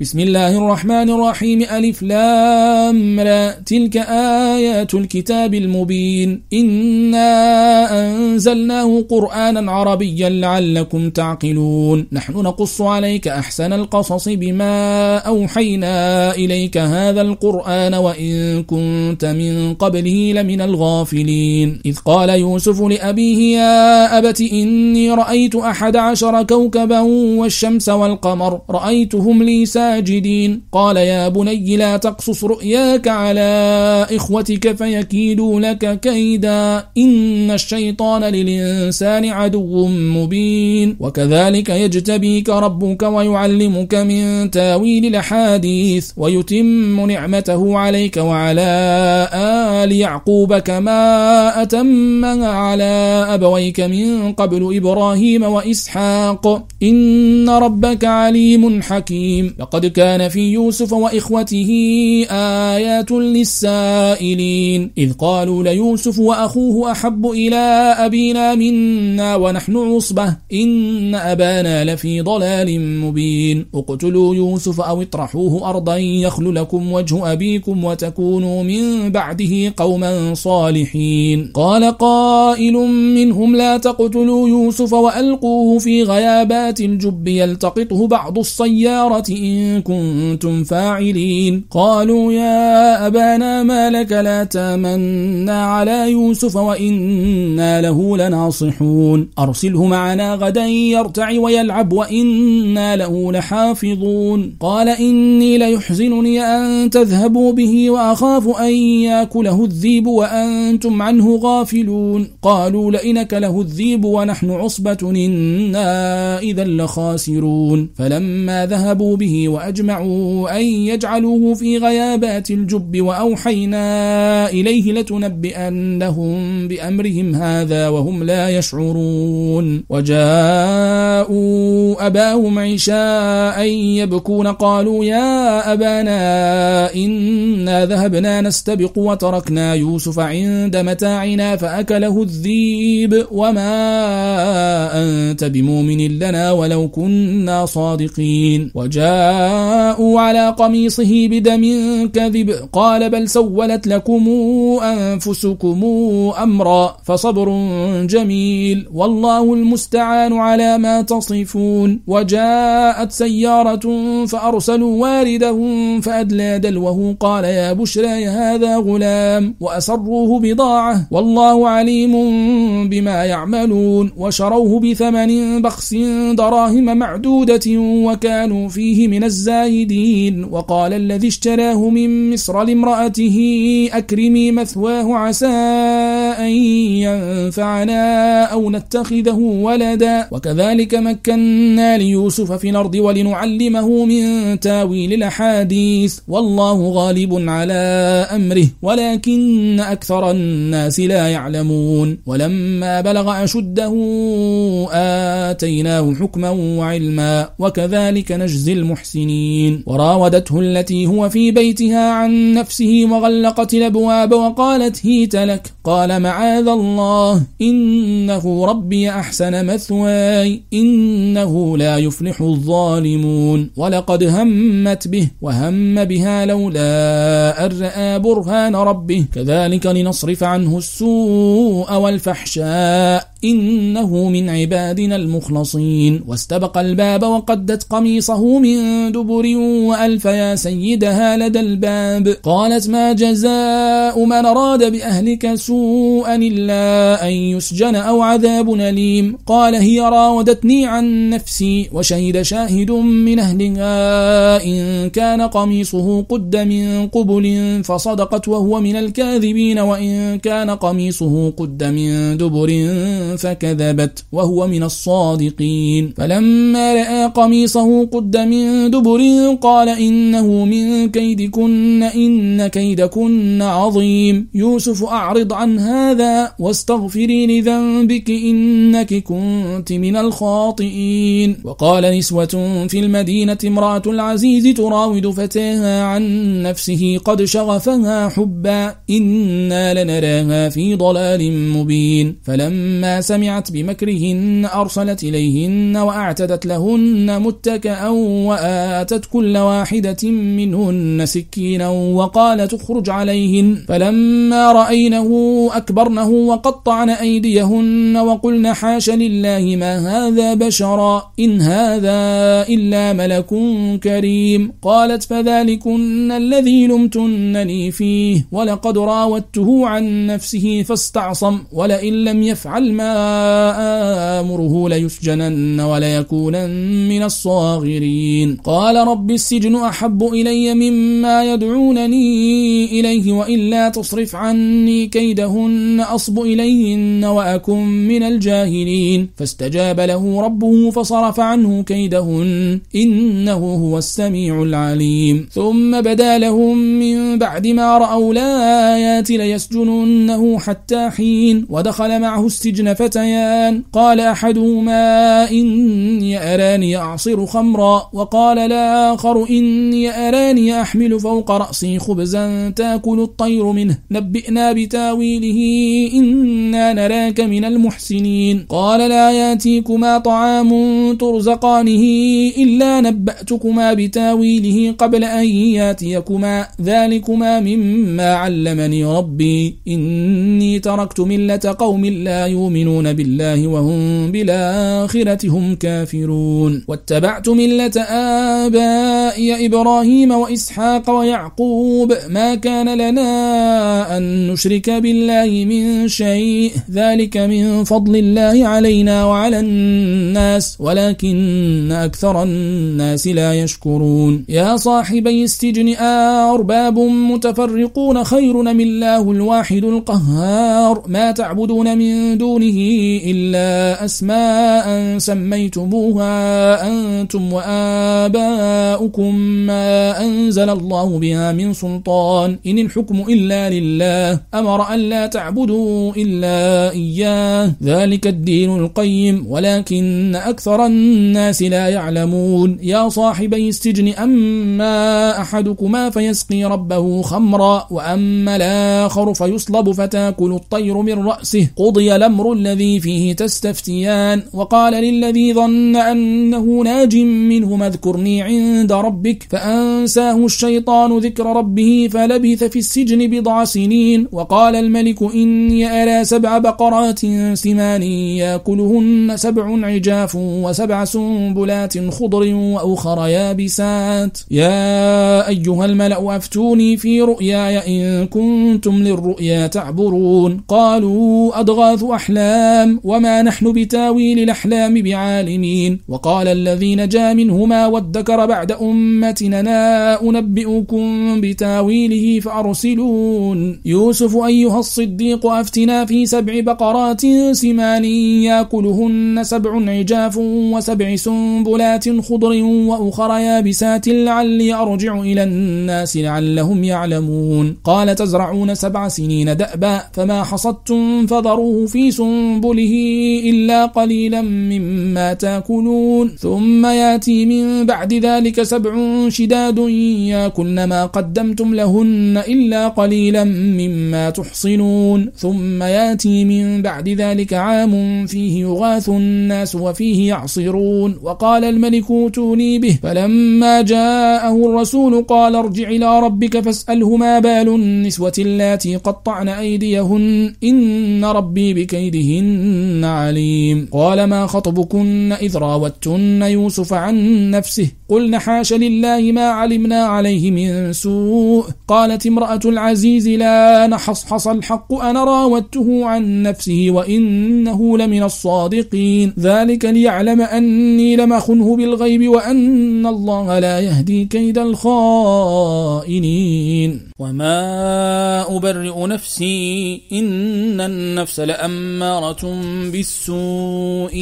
بسم الله الرحمن الرحيم ألف لام را. تلك آيات الكتاب المبين. إنا أنزلناه قرآنا عربيا لعلكم تعقلون. نحن نقص عليك أحسن القصص بما أوحينا إليك هذا القرآن وإن كنت من قبله لمن الغافلين. إذ قال يوسف لأبيه يا أبت إني رأيت أحد عشر كوكبا والشمس والقمر رأيتهم لي ساجدين قال يا بني لا تقصص رؤياك على إخوتك فيكيدوا لك كيدا. إن الشيطان للإنسان عدو مبين. وكذلك يجتبيك ربك ويعلمك من تاويل الأحاديث ويتم نعمته عليك وعلى آل يعقوب كما أتمها على أبويك من قبل إبراهيم وإسحاق. إن ربك عليم حكيم. لقد كان في يوسف وإخوته آيات للسائلين. إذ قالوا ليوسف وأخوه أحب إلى أبينا منا ونحن عصبة. إن أبانا لفي ضلال مبين. اقتلوا يوسف أو اطرحوه أرضا يخل لكم وجه أبيكم وتكونوا من بعده قوما صالحين. قال قائل منهم لا تقتلوا يوسف وألقوه في غيابات الجب. يلتقطه بعض السيارة إن كنتم فاعلين. قالوا يا أبانا ما لك لا تامنا على يوسف وإنا له لناصحون. أرسله معنا غدا يرتع ويلعب وإنا له لحافظون. قال إني ليحزنني أن تذهبوا به وأخاف أن يأكله الذيب وأنتم عنه غافلون. قالوا لئنك له الذيب ونحن عصبة إنا إذا لخاسرون. فلما ذهبوا به وأجمعوا أن يجعلوه في غيابات الجب وأوحينا إليه لتنبئنهم بأمرهم هذا وهم لا يشعرون. وجاءوا أباهم عشاء يبكون قالوا يا أبانا إنا ذهبنا نستبق وتركنا يوسف عند متاعنا فأكله الذيب. وما أنت بمؤمن لنا ولو كنا صادقين. وجاءوا على قميصه بدم كذب. قال بل سولت لكم أنفسكم أمرا فصبر جميل. والله المستعان على ما تصفون. وجاءت سيارة فأرسلوا واردهم فأدلى دلوه قال يا بشرى هذا غلام. وأسروه بضاعة. والله عليم بما يعملون. وشروه بثمن بخس دراهم معدودة. وكانوا فيه من الزاهدين وقال الذي اشتراه من مصر لامرأته أكرمي مثواه عسى أن ينفعنا أو نتخذه ولدا. وكذلك مكنا ليوسف في الأرض ولنعلمه من تاويل الأحاديث. والله غالب على أمره ولكن أكثر الناس لا يعلمون. ولما بلغ أشده آتيناه حكما وعلما. وكذلك نجزي المحسنين. وراودته التي هو في بيتها عن نفسه وغلقت الأبواب وقالت هيت لك. قال معاذ الله. إنه ربي أحسن مثواي. إنه لا يفلح الظالمون. ولقد همت به وهم بها لولا رأى برهان ربه. كذلك لنصرف عنه السوء والفحشاء. إنه من عبادنا المخلصين. واستبق الباب وقدت قميصه من دبر وألف يا سيدها لدى الباب. قالت ما جزاء من أراد بأهلك سوءا إلا أن يسجن أو عذاب أليم. قال هي راودتني عن نفسي وشهد شاهد من أهلها إن كان قميصه قد من قبل فصدقت وهو من الكاذبين وإن كان قميصه قد من دبر فكذبت وهو من الصادقين. فلما رأى قميصه قد من دبر قال إنه من كيدكن إن كيدكن عظيم. يوسف أعرض عن هذا واستغفري لذنبك إنك كنت من الخاطئين. وقال نسوة في المدينة امرأة العزيز تراود فتاها عن نفسه قد شغفها حبا إنا لنراها في ضلال مبين. فلما سمعت بمكرهن أرسلت إليهن وأعتدت لهن متكأ وآتت كل واحدة منهن سكينا وقالت اخرج عليهن. فلما رأينه أكبرنه وقطعن أيديهن وقلن حاش لله ما هذا بشرا إن هذا إلا ملك كريم. قالت فذلكن الذي لمتنني فيه ولقد راودته عن نفسه فاستعصم ولئن لم يفعل ما آمره ليسجنن وليكونن من الصاغرين. قال رب السجن أحب إلي مما يدعونني إليه وإلا تصرف عني كيدهن أصب إليهن وأكن من الجاهلين. فاستجاب له ربه فصرف عنه كيدهن إنه هو السميع العليم. ثم بدا لهم من بعد ما رأوا الآيات ليسجننه حتى حين ودخل معه السجن فتيان. قال أحدهما إني أراني أعصر خمرا. وقال الآخر إني أراني أحمل فوق رأسي خبزا تأكل الطير منه. نبئنا بتأويله إنا نراك من المحسنين. قال لا يأتيكما طعام ترزقانه إلا نبأتكما بتأويله قبل أن يأتيكما. ذلكما مما علمني ربي. إني تركت ملة قوم لا يؤمنون. بالله وهم بالآخرة هم كافرون. واتبعت ملة آبائي إبراهيم وإسحاق ويعقوب. ما كان لنا أن نشرك بالله من شيء. ذلك من فضل الله علينا وعلى الناس ولكن أكثر الناس لا يشكرون. يا صاحبي السجن أرباب متفرقون خير من الله الواحد القهار. ما تعبدون من دونه إلا أسماء سميتموها أنتم وآباؤكم ما أنزل الله بها من سلطان إن الحكم إلا لله أمر أن لا تعبدوا إلا إياه ذلك الدين القيم ولكن أكثر الناس لا يعلمون يا صاحبي السجن أما أحدكما فيسقي ربه خمرا وأما الآخر فيصلب فتاكل الطير من رأسه قضي الأمر الذي فيه تستفتيان وقال للذي ظن أنه ناج منه اذكرني عند ربك فأنساه الشيطان ذكر ربه فلبث في السجن بضع سنين وقال الملك إني أرى سبع بقرات سمان يأكلهن سبع عجاف وسبع سنبلات خضر وأخر يابسات يا أيها الملأ أفتوني في رؤياي إن كنتم للرؤيا تعبرون قالوا أضغاث أحلام وما نحن بتاويل الأحلام بعالمين. وقال الذي نجا منهما وادكر بعد أمتنا أنبئكم بتاويله فأرسلون. يوسف أيها الصديق أفتنا في سبع بقرات سمان يأكلهن سبع عجاف وسبع سنبلات خضر وأخر يابسات لعلي أرجع إلى الناس لعلهم يعلمون. قال تزرعون سبع سنين دأبا فما حصدتم فذروه في سنبله إلا قليلا مما تاكلون. ثم ياتي من بعد ذلك سبع شداد ياكلن ما قدمتم لهن إلا قليلا مما تحصنون. ثم ياتي من بعد ذلك عام فيه يغاث الناس وفيه يعصرون. وقال الملك اوتوني به. فلما جاءه الرسول قال ارجع إلى ربك فاسأله ما بال النسوة اللاتي قطعن أيديهن. إن ربي بكيدهن عليم. قال ما خطبكن إذ راوتن يوسف عن نفسه؟ قلن حاش لله ما علمنا عليه من سوء. قالت امرأة العزيز لا نحصحص الحق أنا راودته عن نفسه وإنه لمن الصادقين. ذلك ليعلم أني لم أخنه بالغيب وأن الله لا يهدي كيد الخائنين. وما أبرئ نفسي إن النفس لأمارة بالسوء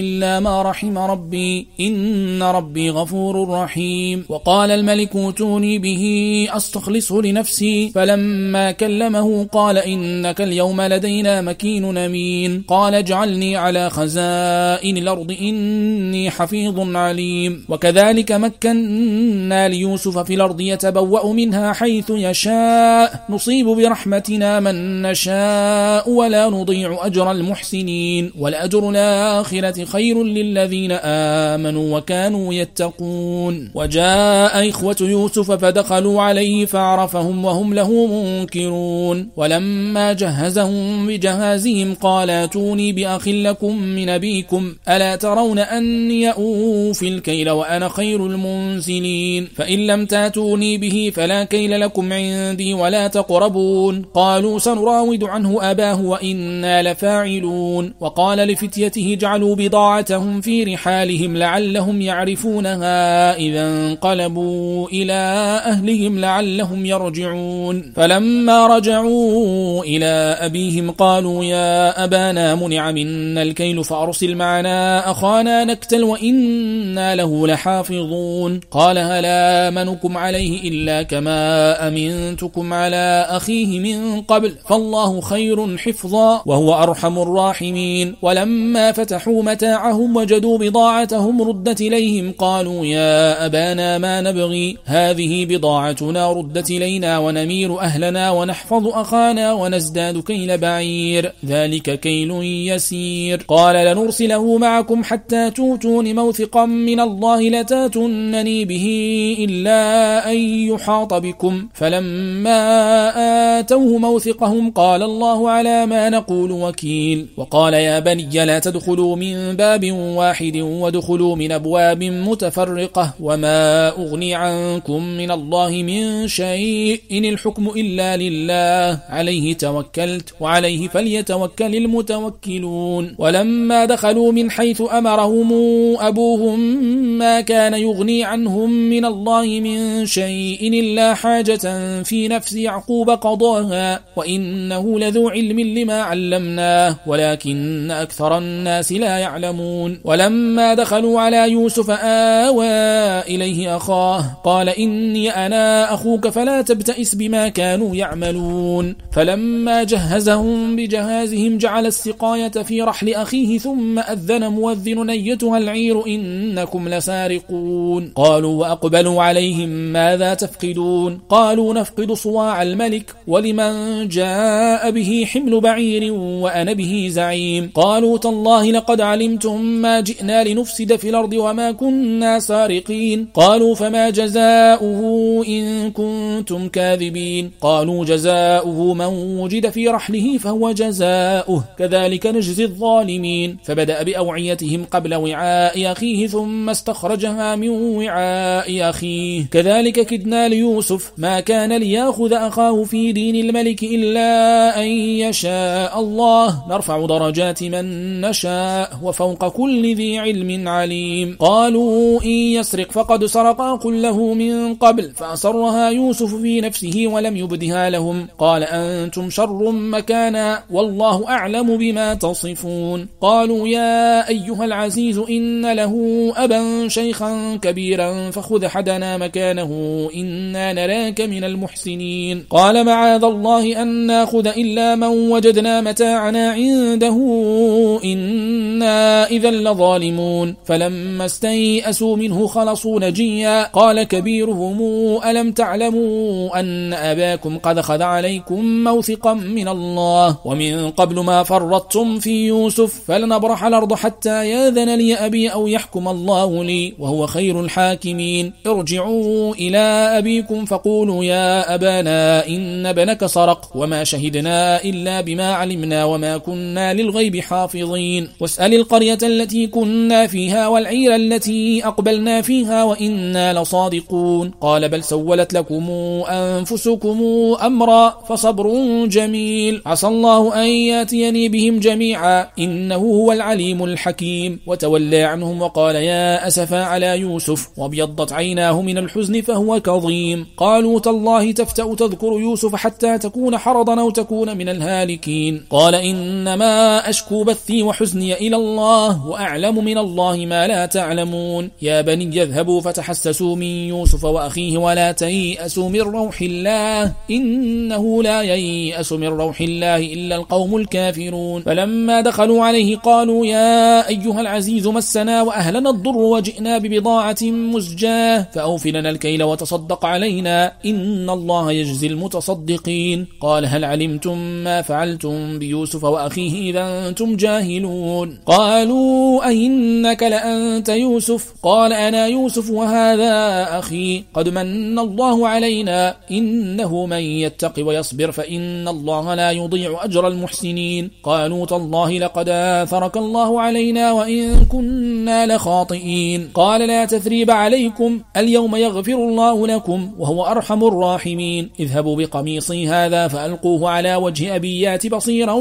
إلا ما رحم ربي إن ربي غفور رحيم. وقال الملك اوتوني به أستخلصه لنفسي فلما كلمه قال إنك اليوم لدينا مكين أمين. قال اجعلني على خزائن الأرض إني حفيظ عليم. وكذلك مكنا ليوسف في الأرض يتبوأ منها حيث يشاء نصيب برحمتنا من نشاء ولا نضيع أجر المحسنين والأجر الآخرة خير للذين آمنوا وكانوا يتقون. وجاء إخوة يوسف فدخلوا عليه فعرفهم وهم له منكرون. ولما جهزهم بجهازهم قال أتوني بأخ لكم من أبيكم ألا ترون أني أوفي الكيل وأنا خير المنزلين؟ فإن لم تأتوني به فلا كيل لكم عندي ولا تقربون. قالوا سنراود عنه أباه وإنا لفاعلون. وقال لفتيته جعلوا بضاعتهم في رحالهم لعلهم يعرفونها إذا انقلبوا إلى أهلهم لعلهم يرجعون. فلما رجعوا إلى أبيهم قالوا يا أبانا منع منا الكيل فأرسل معنا أخانا نكتل وإنا له لحافظون. قال هل آمنكم عليه إلا كما أمنتكم على أخيه من قبل؟ فالله خير حفظا. وهو أرحم الراحمين. ولما فتحوا متاعهم وجدوا بضاعتهم ردت إليهم قالوا يا أبانا ما نبغي؟ هذه بضاعتنا ردت إلينا ونمير أهلنا ونحفظ أخانا ونزداد كيل بعير. ذلك كيل يسير. قال لنرسله معكم حتى توتون موثقا من الله لتاتنني به إلا أن يحاط بكم. فلما آتوه موثقهم قال الله على ما نقول وكيل وقال يا بني لا تدخلوا من باب واحد وادخلوا من أبواب متفرقة وما أغني عنكم من الله من شيء إن الحكم إلا لله. عليه توكلت وعليه فليتوكل المتوكلون. ولما دخلوا من حيث أمرهم أبوهم ما كان يغني عنهم من الله من شيء إلا حاجة في نفس يعقوب قضاها وإنه لذو علم لما علمناه. ولكن أكثر الناس لا يعلمون. ولما دخلوا على يوسف آوى إليه أخاه قال إني أنا أخوك فلا تبتئس بما كانوا يعملون. فلما جهزهم بجهازهم جعل السقاية في رحل أخيه ثم أذن مؤذن نيتها العير إنكم لسارقون. قالوا وأقبلوا عليهم ماذا تفقدون؟ قالوا نفقد صواع الملك ولمن جاء به حمل بعير وأنا به زعيم. قالوا تالله لقد علمتم ما جئنا لنفسد في الأرض وما كنا سارقين. قالوا فما جزاؤه إن كنتم كاذبين. قالوا جزاؤه من وجد في رحله فهو جزاؤه. كذلك نجزي الظالمين. فبدأ بأوعيتهم قبل وعاء أخيه ثم استخرجها من وعاء أخيه. كذلك كدنا ليوسف. ما كان ليأخذ أخاه في دين الملك إلا أن يشاء الله. نرفع درجات من نشاء وفوق كل ذي علم عليم. قالوا إن يسرق فقد سرق قل له من قبل فأسرها يوسف في نفسه ولم يبدها لهم. قال أنتم شر مكانا والله أعلم بما تصفون. قالوا يا أيها العزيز إن له أبا شيخا كبيرا فخذ حدنا مكانه إنا نراك من المحسنين. قال معاذ الله أن ناخذ إلا من وجدنا متاعنا عنده إنا إذا لظالمون. فلما استيئسوا منه خلصوا نجيا. قال كبيرهم ألم تعلموا أن أباكم قد خذ عليكم موثقا من الله؟ ومن قبل ما فرطتم في يوسف فلنبرح الأرض حتى ياذن لي أبي أو يحكم الله لي وهو خير الحاكمين. ارجعوا إلى أبيكم فقولوا يا أبانا إن ابنك سرق وما شهدنا إلا بما علمنا وما كنا للغيب حافظين. واسأل القرية التي كنا فيها والعير التي أقبلنا فيها وإنا لصادقون. قال بل سولت لكم أنفسكم أمرا فصبر جميل. عسى الله أن ياتيني بهم جميعا. إنه هو العليم الحكيم. وتولى عنهم وقال يا أسفا على يوسف. وابيضت عيناه من الحزن فهو كظيم. قالوا تالله تفتأ تذكر يوسف حتى تكون حرضا أو تكون من الهالكين. قال إنما أشكو بثي وحزني إلى الله وأعلم من الله ما لا تعلمون. يا بني يذهبوا فتحسسوا من يوسف وأخيه ولا تيأسوا من روح الله. إنه لا ييأس من روح الله إلا القوم الكافرون. فلما دخلوا عليه قالوا يا أيها العزيز مسنا وأهلنا الضر وجئنا ببضاعة مزجاة. فأوفلنا الكيل وتصدق علينا. إن الله يجزي المتصدقين. قال هل علمتم ما فعلتم بيوسف وأخيه وأخيه إذا أنتم جاهلون. قالوا أئنك لأنت يوسف؟ قال أنا يوسف وهذا أخي. قد من الله علينا. إنه من يتق ويصبر فإن الله لا يضيع أجر المحسنين. قالوا تالله لقد آثرك الله علينا وإن كنا لخاطئين. قال لا تثريب عليكم. اليوم يغفر الله لكم وهو أرحم الراحمين. اذهبوا بقميصي هذا فألقوه على وجه أبيات بصيرا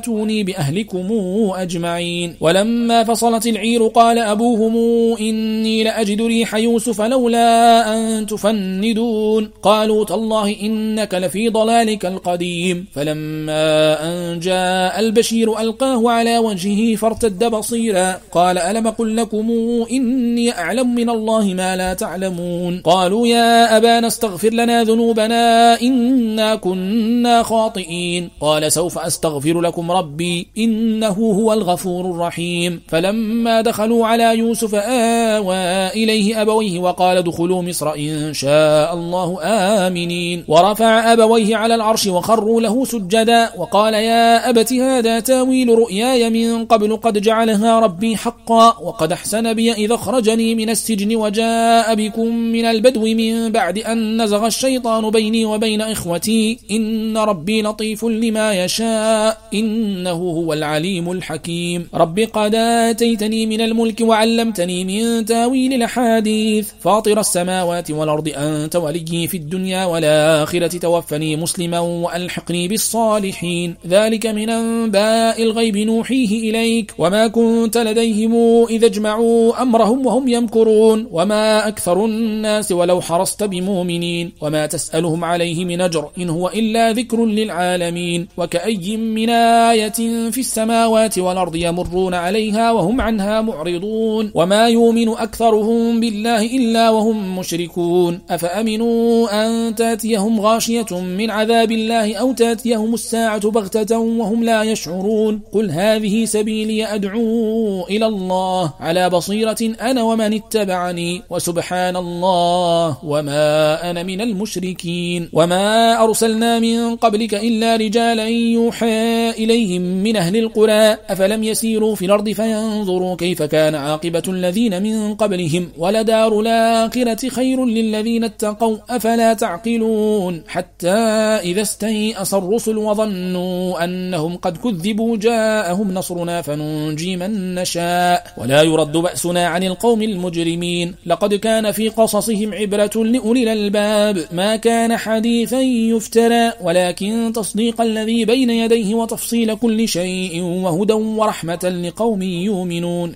واتوني بأهلكم أجمعين. ولما فصلت العير قال أبوهم إني لأجد ريح يوسف لولا أن تفندون. قالوا تالله إنك لفي ضلالك القديم. فلما أن جاء البشير ألقاه على وجهه فارتد بصيرا. قال ألم قل لكم إني أعلم من الله ما لا تعلمون. قالوا يا أبانا استغفر لنا ذنوبنا إنا كنا خاطئين. قال سوف أستغفر لكم ربي إنه هو الغفور الرحيم. فلما دخلوا على يوسف آوى إليه أبويه وقال ادخلوا مصر إن شاء الله آمنين. ورفع أبويه على العرش وخروا له سجدا وقال يا أبت هذا تاويل رؤياي من قبل قد جعلها ربي حقا وقد أحسن بي إذا خرجني من السجن وجاء بكم من البدو من بعد أن نزغ الشيطان بيني وبين إخوتي. إن ربي لطيف لما يشاء. إنه هو العليم الحكيم. رب قد آتيتني من الملك وعلمتني من تأويل الأحاديث. فاطر السماوات والأرض أنت ولي في الدنيا والآخرة. توفني مسلما وألحقني بالصالحين. ذلك من أنباء الغيب نوحيه إليك. وما كنت لديهم إذا أجمعوا أمرهم وهم يمكرون. وما أكثر الناس ولو حرصت بمؤمنين. وما تسألهم عليه من أجر إن هو إلا ذكر للعالمين. وكأي من آية في السماوات والأرض يمرون عليها وهم عنها معرضون وما يؤمن أكثرهم بالله إلا وهم مشركون أفأمنوا أن تأتيهم غاشية من عذاب الله أو تأتيهم الساعة بغتة وهم لا يشعرون قل هذه سبيلي أدعو إلى الله على بصيرة أنا ومن اتبعني وسبحان الله وما أنا من المشركين وما أرسلنا من قبلك إلا رجالا يوحى إليهم من أهل القرى أفلم يسيروا في الأرض فينظروا كيف كان عاقبة الذين من قبلهم ولدار الآخرة خير للذين اتقوا أفلا تعقلون؟ حتى إذا استيأس الرسل وظنوا أنهم قد كذبوا جاءهم نصرنا فننجي من نشاء. ولا يرد بأسنا عن القوم المجرمين. لقد كان في قصصهم عبرة لأولي الألباب. ما كان حديثا يفترى ولكن تصديق الذي بين يديه وتفصيل كل شيء وهدى ورحمة لقوم يؤمنون.